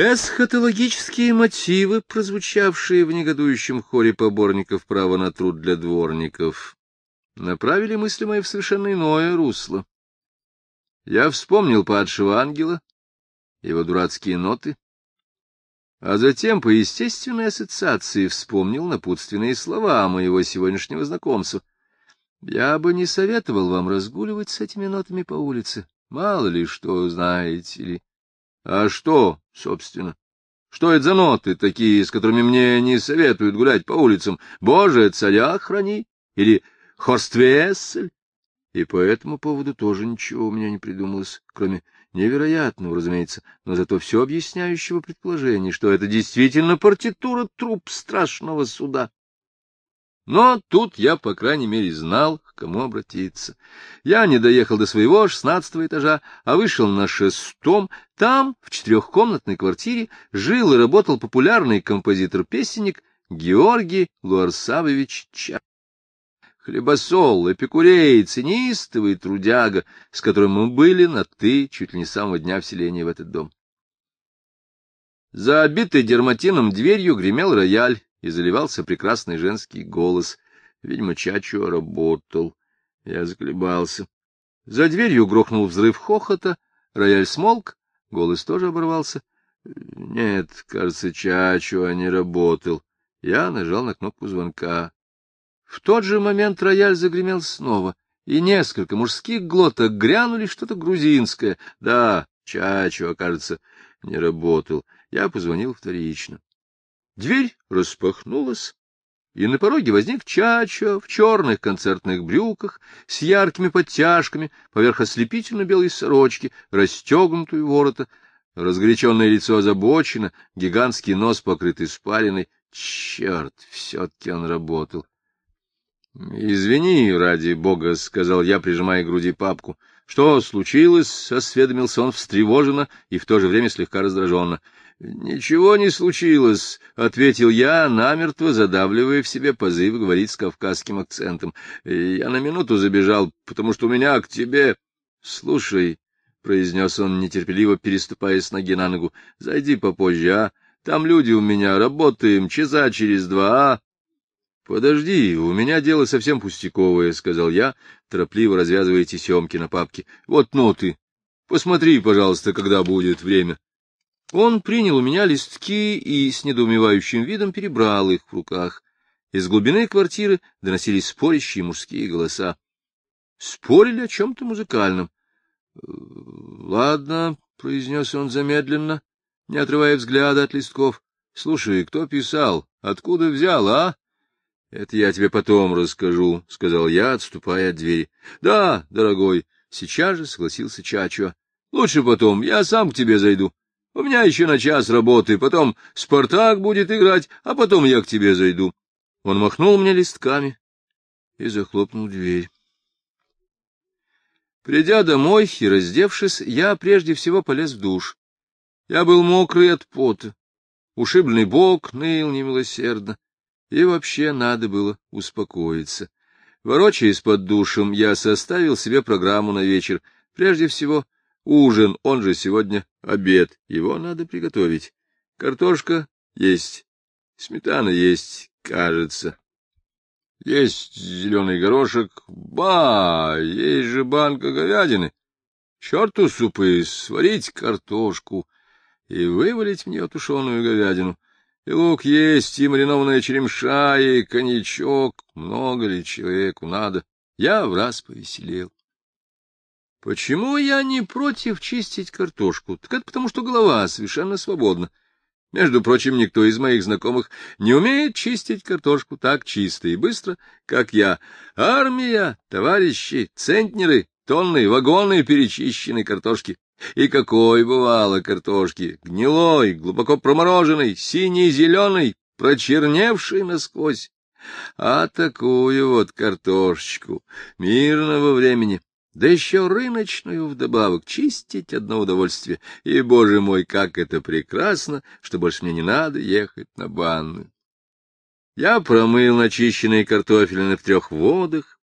Эсхатологические мотивы, прозвучавшие в негодующем хоре поборников права на труд для дворников, направили мысли мои в совершенно иное русло. Я вспомнил падшего ангела, его дурацкие ноты, а затем по естественной ассоциации вспомнил напутственные слова моего сегодняшнего знакомца. Я бы не советовал вам разгуливать с этими нотами по улице, мало ли что знаете ли. А что, собственно? Что это за ноты такие, с которыми мне не советуют гулять по улицам? Боже, царя храни! Или Хорствессель? И по этому поводу тоже ничего у меня не придумалось, кроме невероятного, разумеется, но зато все объясняющего предположения, что это действительно партитура труп страшного суда. Но тут я, по крайней мере, знал, к кому обратиться. Я не доехал до своего шестнадцатого этажа, а вышел на шестом. Там, в четырехкомнатной квартире, жил и работал популярный композитор-песенник Георгий Луарсавович Ча. Хлебосол, эпикурей, цинистовый трудяга, с которым мы были на «ты» чуть ли не с самого дня вселения в этот дом. За обитой дерматином дверью гремел рояль, и заливался прекрасный женский голос. Видимо, Чачо работал. Я заколебался. За дверью грохнул взрыв хохота, рояль смолк, голос тоже оборвался. Нет, кажется, Чачо не работал. Я нажал на кнопку звонка. В тот же момент рояль загремел снова, и несколько мужских глоток грянули что-то грузинское. Да, Чачо, кажется, не работал. Я позвонил вторично. Дверь распахнулась, и на пороге возник Чачо в черных концертных брюках с яркими подтяжками поверх ослепительно белой сорочки, расстегнутую ворота, разгоряченное лицо озабочено, гигантский нос покрыт испариной. Черт, все-таки он работал. — Извини, ради бога, — сказал я, прижимая к груди папку. — Что случилось? — осведомился он встревоженно и в то же время слегка раздраженно. — Ничего не случилось, — ответил я, намертво задавливая в себе позыв говорить с кавказским акцентом. — Я на минуту забежал, потому что у меня к тебе... — Слушай, — произнес он, нетерпеливо переступая с ноги на ногу, — зайди попозже, а? Там люди у меня, работаем, часа через два, а? — Подожди, у меня дело совсем пустяковое, — сказал я, торопливо развязывая тесемки на папке. — Вот ноты. Посмотри, пожалуйста, когда будет время. Он принял у меня листки и с недоумевающим видом перебрал их в руках. Из глубины квартиры доносились спорящие мужские голоса. Спорили о чем-то музыкальном. — Ладно, — произнес он замедленно, не отрывая взгляда от листков. — Слушай, кто писал? Откуда взял, а? — Это я тебе потом расскажу, — сказал я, отступая от двери. — Да, дорогой, — сейчас же согласился Чачо. — Лучше потом, я сам к тебе зайду. У меня еще на час работы, потом Спартак будет играть, а потом я к тебе зайду. Он махнул мне листками и захлопнул дверь. Придя домой и раздевшись, я прежде всего полез в душ. Я был мокрый от пота, ушибленный бок ныл немилосердно, и вообще надо было успокоиться. Ворочаясь под душем, я составил себе программу на вечер. Прежде всего — Ужин, он же сегодня обед, его надо приготовить. Картошка есть, сметана есть, кажется. Есть зеленый горошек. Ба, есть же банка говядины. Черту супы, сварить картошку и вывалить в нее тушеную говядину. И лук есть, и маринованная черемша, и коньячок. Много ли человеку надо? Я в раз повеселел. Почему я не против чистить картошку? Так это потому, что голова совершенно свободна. Между прочим, никто из моих знакомых не умеет чистить картошку так чисто и быстро, как я. Армия, товарищи, центнеры, тонны, вагоны перечищенной картошки. И какой бывало картошки, гнилой, глубоко промороженной, синий-зеленой, прочерневшей насквозь. А такую вот картошечку мирного времени да еще рыночную вдобавок, чистить одно удовольствие. И, боже мой, как это прекрасно, что больше мне не надо ехать на банную. Я промыл начищенные картофелины в трех водах,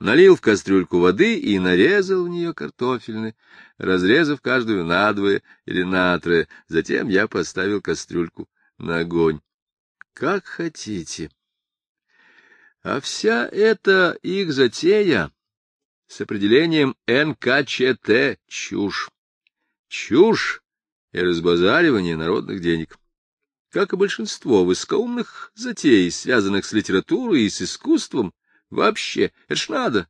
налил в кастрюльку воды и нарезал в нее картофельны, разрезав каждую надвое или натрое. Затем я поставил кастрюльку на огонь. Как хотите. А вся эта их затея с определением НКЧТ — чушь. Чушь и разбазаривание народных денег. Как и большинство высокоумных затей, связанных с литературой и с искусством, вообще, это ж надо.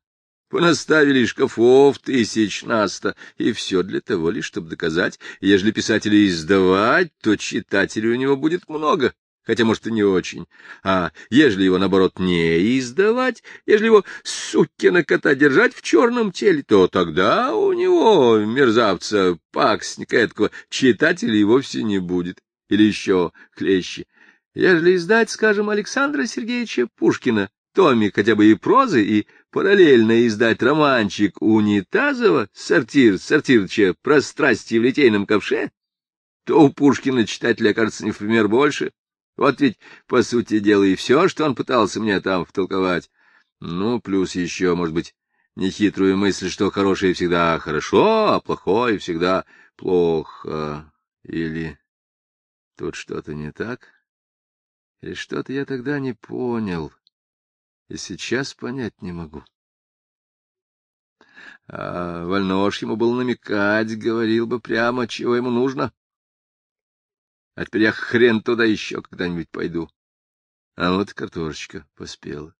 Понаставили шкафов тысяч наста, и все для того лишь, чтобы доказать, ежели писателя издавать, то читателей у него будет много хотя, может, и не очень. А ежели его, наоборот, не издавать, ежели его, сукина кота, держать в черном теле, то тогда у него, мерзавца, паксника этого, читателей вовсе не будет. Или еще клещи. Ежели издать, скажем, Александра Сергеевича Пушкина, томик хотя бы и прозы, и параллельно издать романчик Унитазова, сортир Сортирча про страсти в литейном ковше, то у Пушкина читателя окажется не в пример больше, вот ведь, по сути дела, и все, что он пытался мне там втолковать. Ну, плюс еще, может быть, нехитрую мысль, что хорошее всегда хорошо, а плохое всегда плохо. Или тут что-то не так? Или что-то я тогда не понял, и сейчас понять не могу. А Вольнож ему был намекать, говорил бы прямо, чего ему нужно. А теперь я хрен туда еще когда-нибудь пойду. А вот картошечка поспела.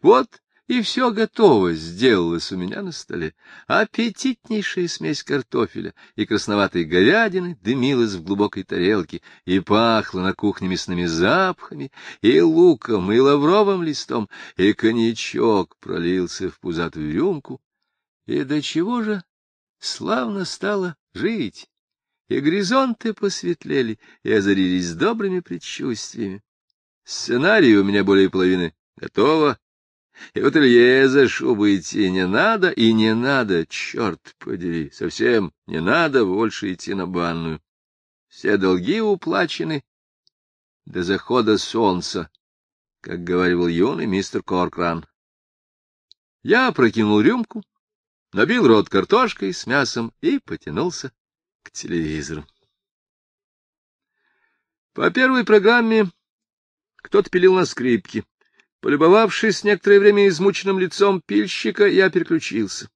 Вот и все готово сделалось у меня на столе. Аппетитнейшая смесь картофеля и красноватой говядины дымилась в глубокой тарелке и пахло на кухне мясными запахами, и луком, и лавровым листом, и коньячок пролился в пузатую рюмку. И до чего же славно стало жить! И горизонты посветлели и озарились добрыми предчувствиями. Сценарий у меня более половины готово, и вот Илье за шубу идти не надо, и не надо, черт подери, совсем не надо больше идти на банную. Все долги уплачены до захода солнца, как говорил юный мистер Коркран. Я прокинул рюмку, набил рот картошкой с мясом и потянулся к телевизору. По первой программе кто-то пилил на скрипке. Полюбовавшись некоторое время измученным лицом пильщика, я переключился.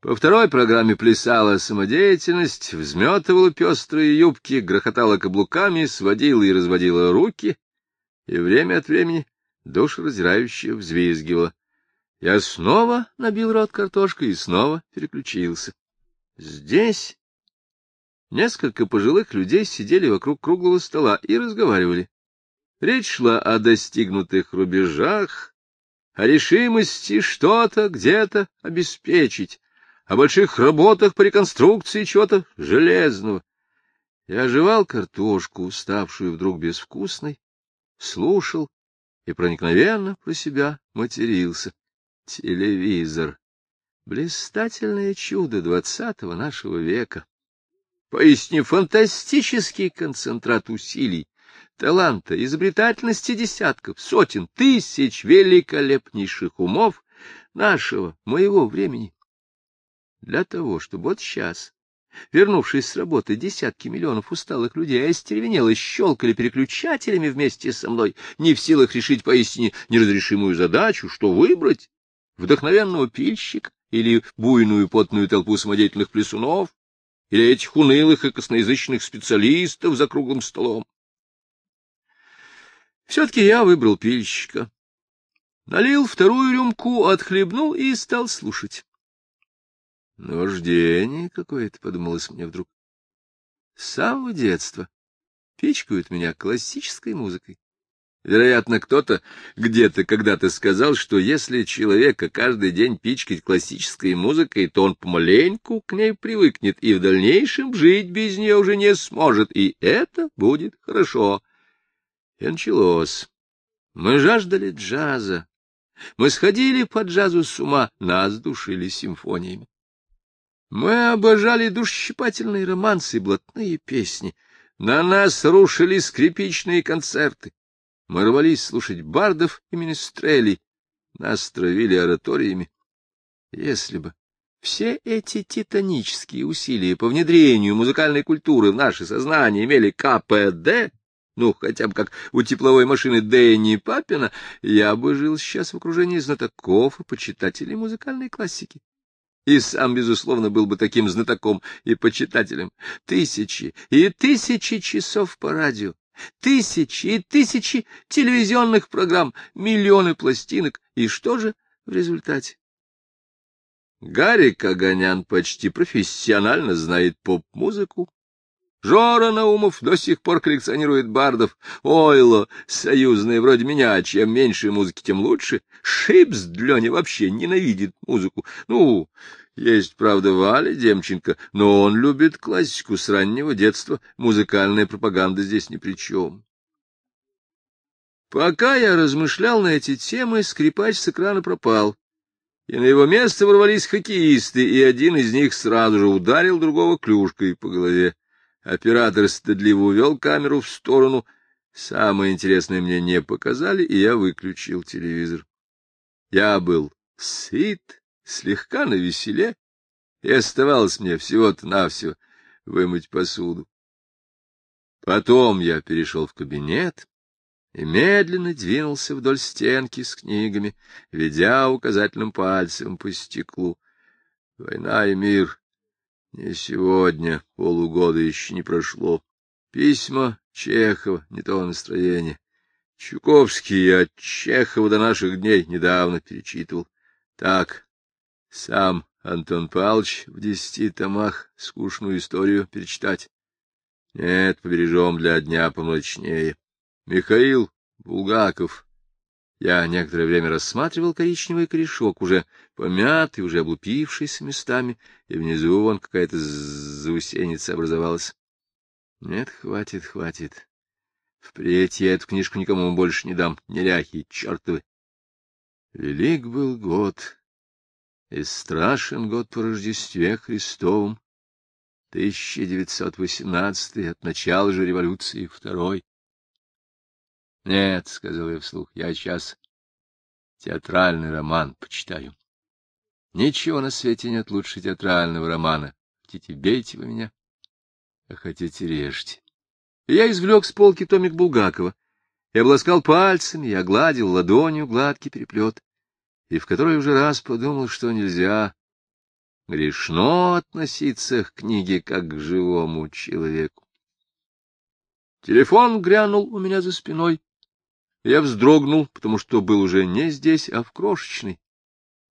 По второй программе плясала самодеятельность, взметывала пестрые юбки, грохотала каблуками, сводила и разводила руки, и время от времени душераздирающе взвизгивала. Я снова набил рот картошкой и снова переключился. Здесь Несколько пожилых людей сидели вокруг круглого стола и разговаривали. Речь шла о достигнутых рубежах, о решимости что-то где-то обеспечить, о больших работах по реконструкции чего-то железного. Я оживал картошку, уставшую вдруг безвкусной, слушал и проникновенно про себя матерился. Телевизор. Блистательное чудо двадцатого нашего века поистине фантастический концентрат усилий, таланта, изобретательности десятков, сотен, тысяч великолепнейших умов нашего, моего времени. Для того, чтобы вот сейчас, вернувшись с работы, десятки миллионов усталых людей остервенело щелкали переключателями вместе со мной, не в силах решить поистине неразрешимую задачу, что выбрать, вдохновенного пильщика или буйную потную толпу самодеятельных плесунов, или этих унылых и косноязычных специалистов за круглым столом. Все-таки я выбрал пильщика. Налил вторую рюмку, отхлебнул и стал слушать. Наваждение какое-то, — подумалось мне вдруг. С самого детства пичкают меня классической музыкой. Вероятно, кто-то где-то когда-то сказал, что если человека каждый день пичкать классической музыкой, то он помаленьку к ней привыкнет и в дальнейшем жить без нее уже не сможет, и это будет хорошо. И началось. Мы жаждали джаза. Мы сходили по джазу с ума, нас душили симфониями. Мы обожали душщипательные романсы и блатные песни. На нас рушили скрипичные концерты. Мы рвались слушать бардов и министрелей. нас травили ораториями. Если бы все эти титанические усилия по внедрению музыкальной культуры в наше сознание имели КПД, ну, хотя бы как у тепловой машины Дэнни Папина, я бы жил сейчас в окружении знатоков и почитателей музыкальной классики. И сам, безусловно, был бы таким знатоком и почитателем. Тысячи и тысячи часов по радио, тысячи и тысячи телевизионных программ, миллионы пластинок. И что же в результате? Гарри Каганян почти профессионально знает поп-музыку, Жора Наумов до сих пор коллекционирует бардов. Ойло, союзные вроде меня, чем меньше музыки, тем лучше. Шипс Длёня вообще ненавидит музыку. Ну, есть, правда, Валя Демченко, но он любит классику с раннего детства. Музыкальная пропаганда здесь ни при чем. Пока я размышлял на эти темы, скрипач с экрана пропал. И на его место ворвались хоккеисты, и один из них сразу же ударил другого клюшкой по голове. Оператор стыдливо увел камеру в сторону. Самое интересное мне не показали, и я выключил телевизор. Я был сыт, слегка навеселе, и оставалось мне всего-то навсего вымыть посуду. Потом я перешел в кабинет и медленно двинулся вдоль стенки с книгами, ведя указательным пальцем по стеклу. Война и мир не сегодня, полугода еще не прошло. Письма Чехова, не то настроение. Чуковский от Чехова до наших дней недавно перечитывал. Так, сам Антон Павлович в десяти томах скучную историю перечитать. Нет, побережем для дня помрачнее. Михаил Булгаков я некоторое время рассматривал коричневый корешок, уже помятый, уже облупившийся местами, и внизу вон какая-то заусеница образовалась. Нет, хватит, хватит. Впредь я эту книжку никому больше не дам, неряхи чертовы. Велик был год, и страшен год по Рождестве Христовом, 1918 от начала же революции второй. Нет, — сказал я вслух, — я сейчас театральный роман почитаю. Ничего на свете нет лучше театрального романа. Хотите, бейте вы меня, а хотите, режьте. И я извлек с полки томик Булгакова и обласкал пальцами, и огладил ладонью гладкий переплет, и в который уже раз подумал, что нельзя грешно относиться к книге как к живому человеку. Телефон грянул у меня за спиной, я вздрогнул, потому что был уже не здесь, а в крошечной,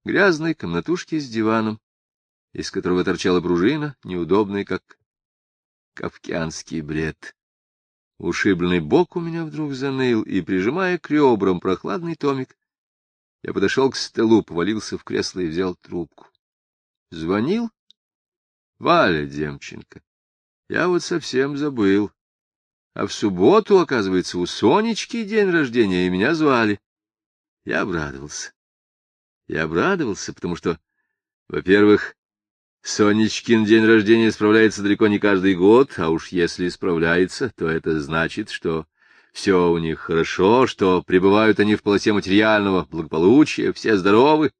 грязной комнатушке с диваном, из которого торчала пружина, неудобная, как кавкианский бред. Ушибленный бок у меня вдруг заныл, и, прижимая к ребрам прохладный томик, я подошел к столу, повалился в кресло и взял трубку. Звонил Валя Демченко. Я вот совсем забыл. А в субботу, оказывается, у Сонечки день рождения, и меня звали. Я обрадовался. Я обрадовался, потому что, во-первых, Сонечкин день рождения справляется далеко не каждый год, а уж если справляется, то это значит, что все у них хорошо, что пребывают они в полосе материального благополучия, все здоровы,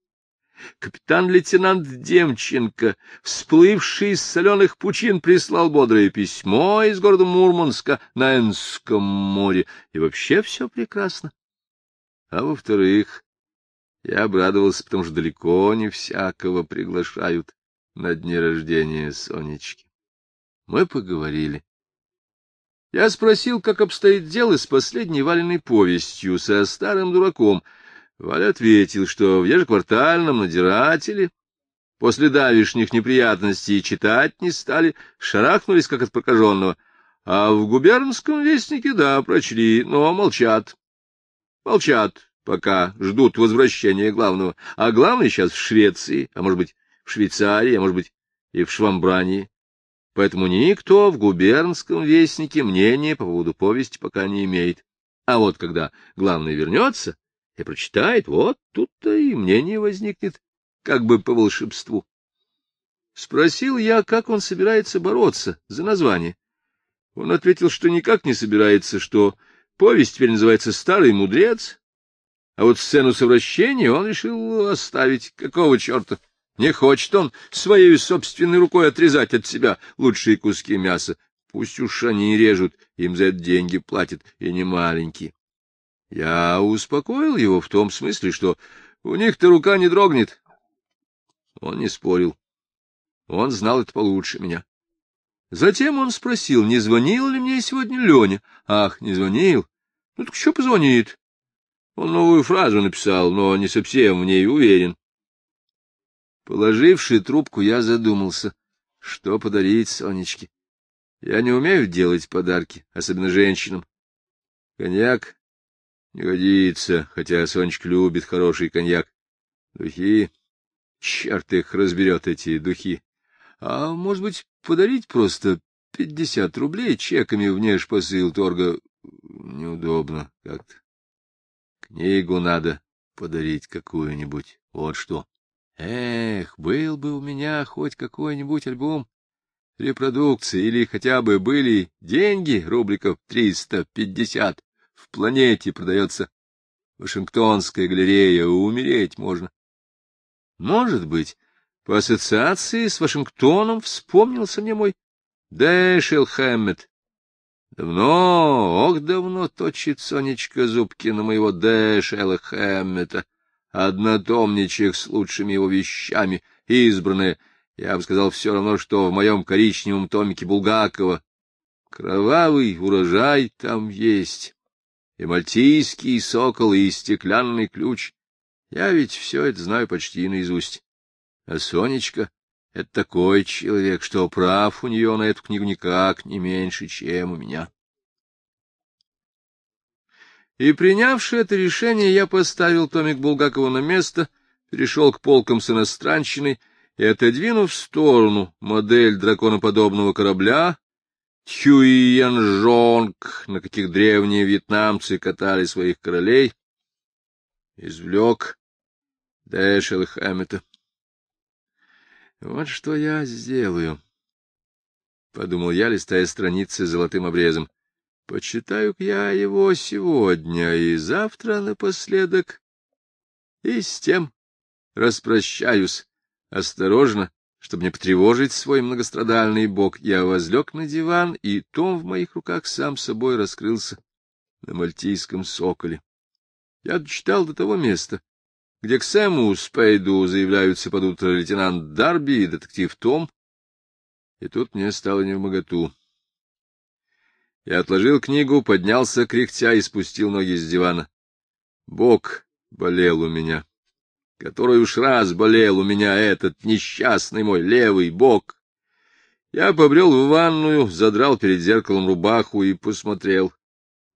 Капитан-лейтенант Демченко, всплывший из соленых пучин, прислал бодрое письмо из города Мурманска на Энском море, и вообще все прекрасно. А во-вторых, я обрадовался, потому что далеко не всякого приглашают на дне рождения Сонечки. Мы поговорили. Я спросил, как обстоит дело с последней валенной повестью, со старым дураком — Валя ответил, что в ежеквартальном надзирателе после давишних неприятностей читать не стали, шарахнулись, как от прокаженного, а в губернском вестнике, да, прочли, но молчат. Молчат, пока ждут возвращения главного, а главный сейчас в Швеции, а может быть, в Швейцарии, а может быть, и в Швамбрании. Поэтому никто в губернском вестнике мнения по поводу повести пока не имеет. А вот когда главный вернется, и прочитает, вот тут-то и мнение возникнет, как бы по волшебству. Спросил я, как он собирается бороться за название. Он ответил, что никак не собирается, что повесть теперь называется «Старый мудрец», А вот сцену совращения он решил оставить. Какого черта? Не хочет он своей собственной рукой отрезать от себя лучшие куски мяса. Пусть уж они режут, им за это деньги платят, и не маленькие. Я успокоил его в том смысле, что у них-то рука не дрогнет. Он не спорил. Он знал это получше меня. Затем он спросил, не звонил ли мне сегодня Леня. Ах, не звонил. Ну так что позвонит? Он новую фразу написал, но не совсем в ней уверен. Положивший трубку, я задумался, что подарить Сонечке. Я не умею делать подарки, особенно женщинам. Коньяк не годится, хотя Сонечка любит хороший коньяк. Духи, черт их разберет, эти духи. А может быть, подарить просто пятьдесят рублей чеками внешпосыл торга? Неудобно как-то. Книгу надо подарить какую-нибудь, вот что. Эх, был бы у меня хоть какой-нибудь альбом репродукции, или хотя бы были деньги, рубликов триста пятьдесят, в планете продается. Вашингтонская галерея, умереть можно. Может быть, по ассоциации с Вашингтоном вспомнился мне мой Дэшел Хэммет, Давно, ох, давно точит Сонечка зубки на моего Дэшела Хэммета, однотомничек с лучшими его вещами, избранное, я бы сказал, все равно, что в моем коричневом томике Булгакова. Кровавый урожай там есть, и мальтийский сокол, и стеклянный ключ. Я ведь все это знаю почти наизусть. А Сонечка это такой человек, что прав у нее на эту книгу никак не меньше, чем у меня. И, принявши это решение, я поставил томик Булгакова на место, перешел к полкам с иностранщиной и, отодвинув в сторону модель драконоподобного корабля, Тюйянжонг, на каких древние вьетнамцы катали своих королей, извлек Дэшел Хэммета. Вот что я сделаю, — подумал я, листая страницы с золотым обрезом. Почитаю-ка я его сегодня и завтра напоследок, и с тем распрощаюсь. Осторожно, чтобы не потревожить свой многострадальный бок, я возлег на диван, и том в моих руках сам собой раскрылся на мальтийском соколе. Я дочитал до того места, где к Сэму Спейду заявляются под утро лейтенант Дарби и детектив Том, и тут мне стало невмоготу. Я отложил книгу, поднялся, кряхтя, и спустил ноги с дивана. Бог болел у меня, который уж раз болел у меня этот несчастный мой левый бок. Я побрел в ванную, задрал перед зеркалом рубаху и посмотрел.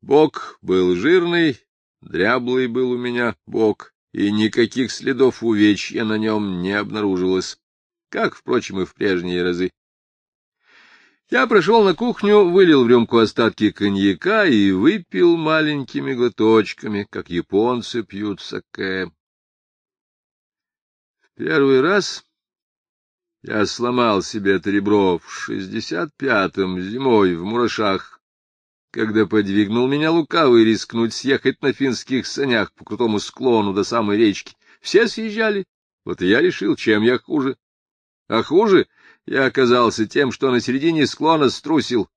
Бок был жирный, дряблый был у меня бок, и никаких следов увечья на нем не обнаружилось, как, впрочем, и в прежние разы. Я прошел на кухню, вылил в рюмку остатки коньяка и выпил маленькими глоточками, как японцы пьют саке. В первый раз я сломал себе это ребро в шестьдесят пятом зимой в Мурашах когда подвигнул меня лукавый рискнуть съехать на финских санях по крутому склону до самой речки. Все съезжали, вот и я решил, чем я хуже. А хуже я оказался тем, что на середине склона струсил.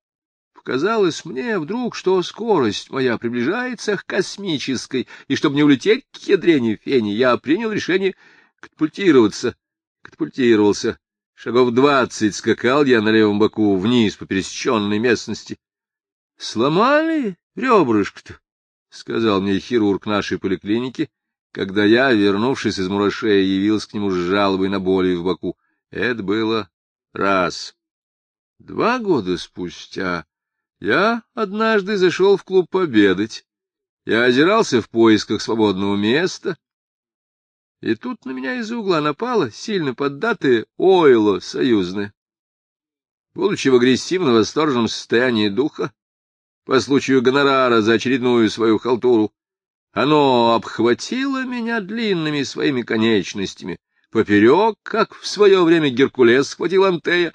Показалось мне вдруг, что скорость моя приближается к космической, и чтобы не улететь к ядрене фени, я принял решение катапультироваться. Катапультировался. Шагов двадцать скакал я на левом боку вниз по пересеченной местности. — Сломали ребрышко-то, — сказал мне хирург нашей поликлиники, когда я, вернувшись из мурашея, явился к нему с жалобой на боли в боку. Это было раз. Два года спустя я однажды зашел в клуб победать. Я озирался в поисках свободного места, и тут на меня из-за угла напало сильно поддатое ойло союзное. Будучи в агрессивно-восторженном состоянии духа, по случаю гонорара за очередную свою халтуру. Оно обхватило меня длинными своими конечностями, поперек, как в свое время Геркулес схватил Антея,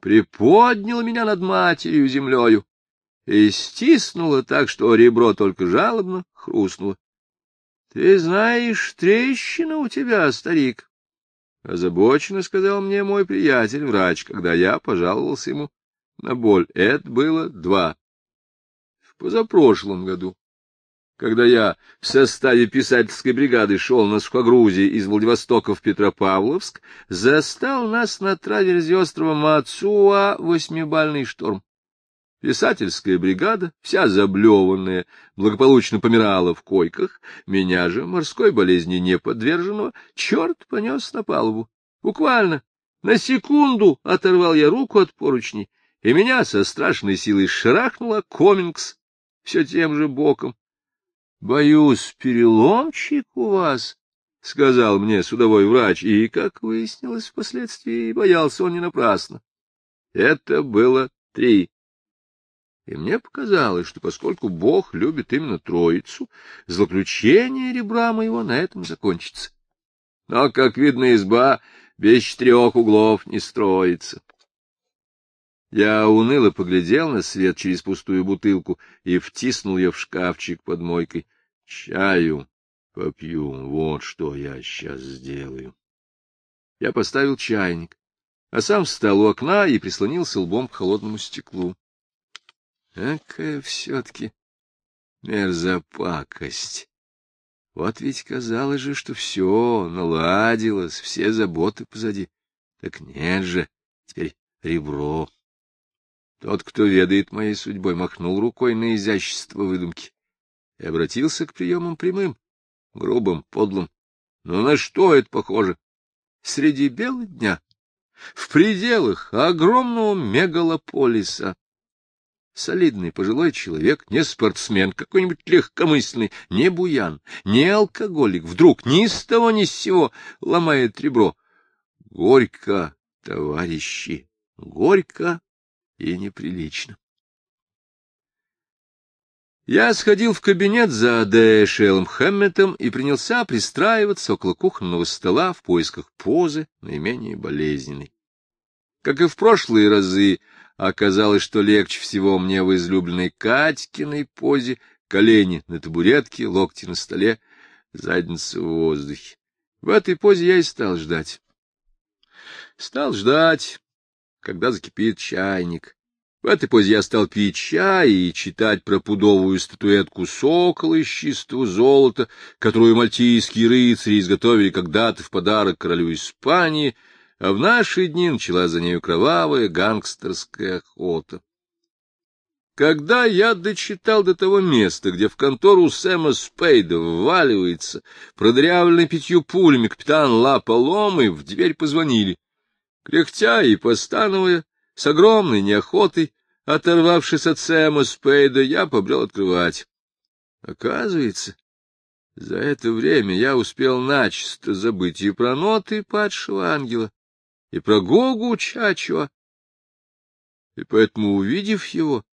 приподняло меня над матерью землею и стиснуло так, что ребро только жалобно хрустнуло. — Ты знаешь, трещина у тебя, старик. Озабоченно сказал мне мой приятель, врач, когда я пожаловался ему на боль. Это было два. В позапрошлом году, когда я в составе писательской бригады шел на сухогрузе из Владивостока в Петропавловск, застал нас на траверзе острова Мацуа восьмибальный шторм. Писательская бригада, вся заблеванная, благополучно помирала в койках, меня же, морской болезни не подверженного, черт понес на палубу. Буквально на секунду оторвал я руку от поручней, и меня со страшной силой шарахнула Комингс все тем же боком. — Боюсь, переломчик у вас, — сказал мне судовой врач, и, как выяснилось впоследствии, боялся он не напрасно. Это было три и мне показалось, что поскольку Бог любит именно Троицу, злоключение ребра моего на этом закончится. Но, как видно, изба без четырех углов не строится. Я уныло поглядел на свет через пустую бутылку и втиснул ее в шкафчик под мойкой. Чаю попью, вот что я сейчас сделаю. Я поставил чайник, а сам встал у окна и прислонился лбом к холодному стеклу. Какая все-таки мерзопакость! Вот ведь казалось же, что все наладилось, все заботы позади. Так нет же, теперь ребро. Тот, кто ведает моей судьбой, махнул рукой на изящество выдумки и обратился к приемам прямым, грубым, подлым. Но на что это похоже? Среди бела дня, в пределах огромного мегалополиса, солидный пожилой человек, не спортсмен, какой-нибудь легкомысленный, не буян, не алкоголик, вдруг ни с того ни с сего ломает ребро. Горько, товарищи, горько и неприлично. Я сходил в кабинет за Д. Шеллом Хэмметом и принялся пристраиваться около кухонного стола в поисках позы наименее болезненной. Как и в прошлые разы, Оказалось, что легче всего мне в излюбленной Катькиной позе, колени на табуретке, локти на столе, задница в воздухе. В этой позе я и стал ждать. Стал ждать, когда закипит чайник. В этой позе я стал пить чай и читать про пудовую статуэтку сокола из чистого золота, которую мальтийские рыцари изготовили когда-то в подарок королю Испании — а в наши дни начала за нею кровавая гангстерская охота. Когда я дочитал до того места, где в контору Сэма Спейда вваливается продырявленный пятью пулями капитан Ла Паломы, в дверь позвонили. Кряхтя и постановая, с огромной неохотой, оторвавшись от Сэма Спейда, я побрел открывать. Оказывается, за это время я успел начисто забыть и про ноты падшего ангела, и про Гогу Чачуа. И поэтому, увидев его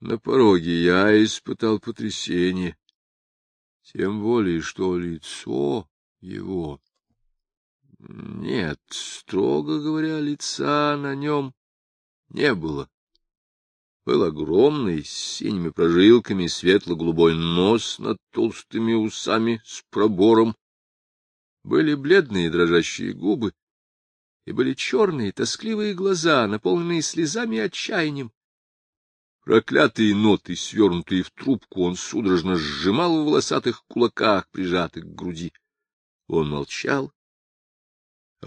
на пороге, я испытал потрясение. Тем более, что лицо его... Нет, строго говоря, лица на нем не было. Был огромный, с синими прожилками, светло-голубой нос над толстыми усами с пробором. Были бледные дрожащие губы, и были черные, тоскливые глаза, наполненные слезами и отчаянием. Проклятые ноты, свернутые в трубку, он судорожно сжимал в волосатых кулаках, прижатых к груди. Он молчал,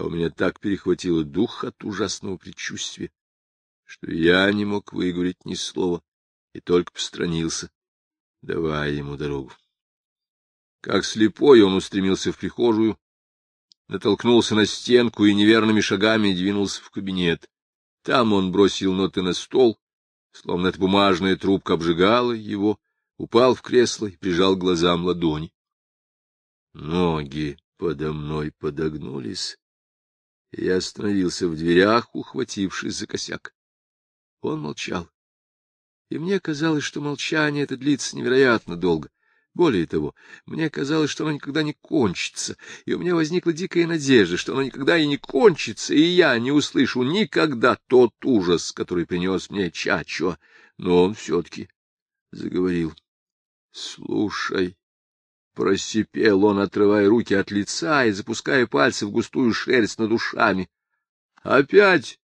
а у меня так перехватило дух от ужасного предчувствия, что я не мог выговорить ни слова и только постранился, давая ему дорогу. Как слепой он устремился в прихожую, натолкнулся на стенку и неверными шагами двинулся в кабинет. Там он бросил ноты на стол, словно эта бумажная трубка обжигала его, упал в кресло и прижал глазам ладони. Ноги подо мной подогнулись, я остановился в дверях, ухватившись за косяк. Он молчал, и мне казалось, что молчание это длится невероятно долго. Более того, мне казалось, что оно никогда не кончится, и у меня возникла дикая надежда, что оно никогда и не кончится, и я не услышу никогда тот ужас, который принес мне Чачо. Но он все-таки заговорил. — Слушай, — просипел он, отрывая руки от лица и запуская пальцы в густую шерсть над ушами. — Опять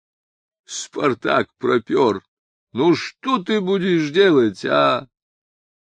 Спартак пропер. Ну что ты будешь делать, а?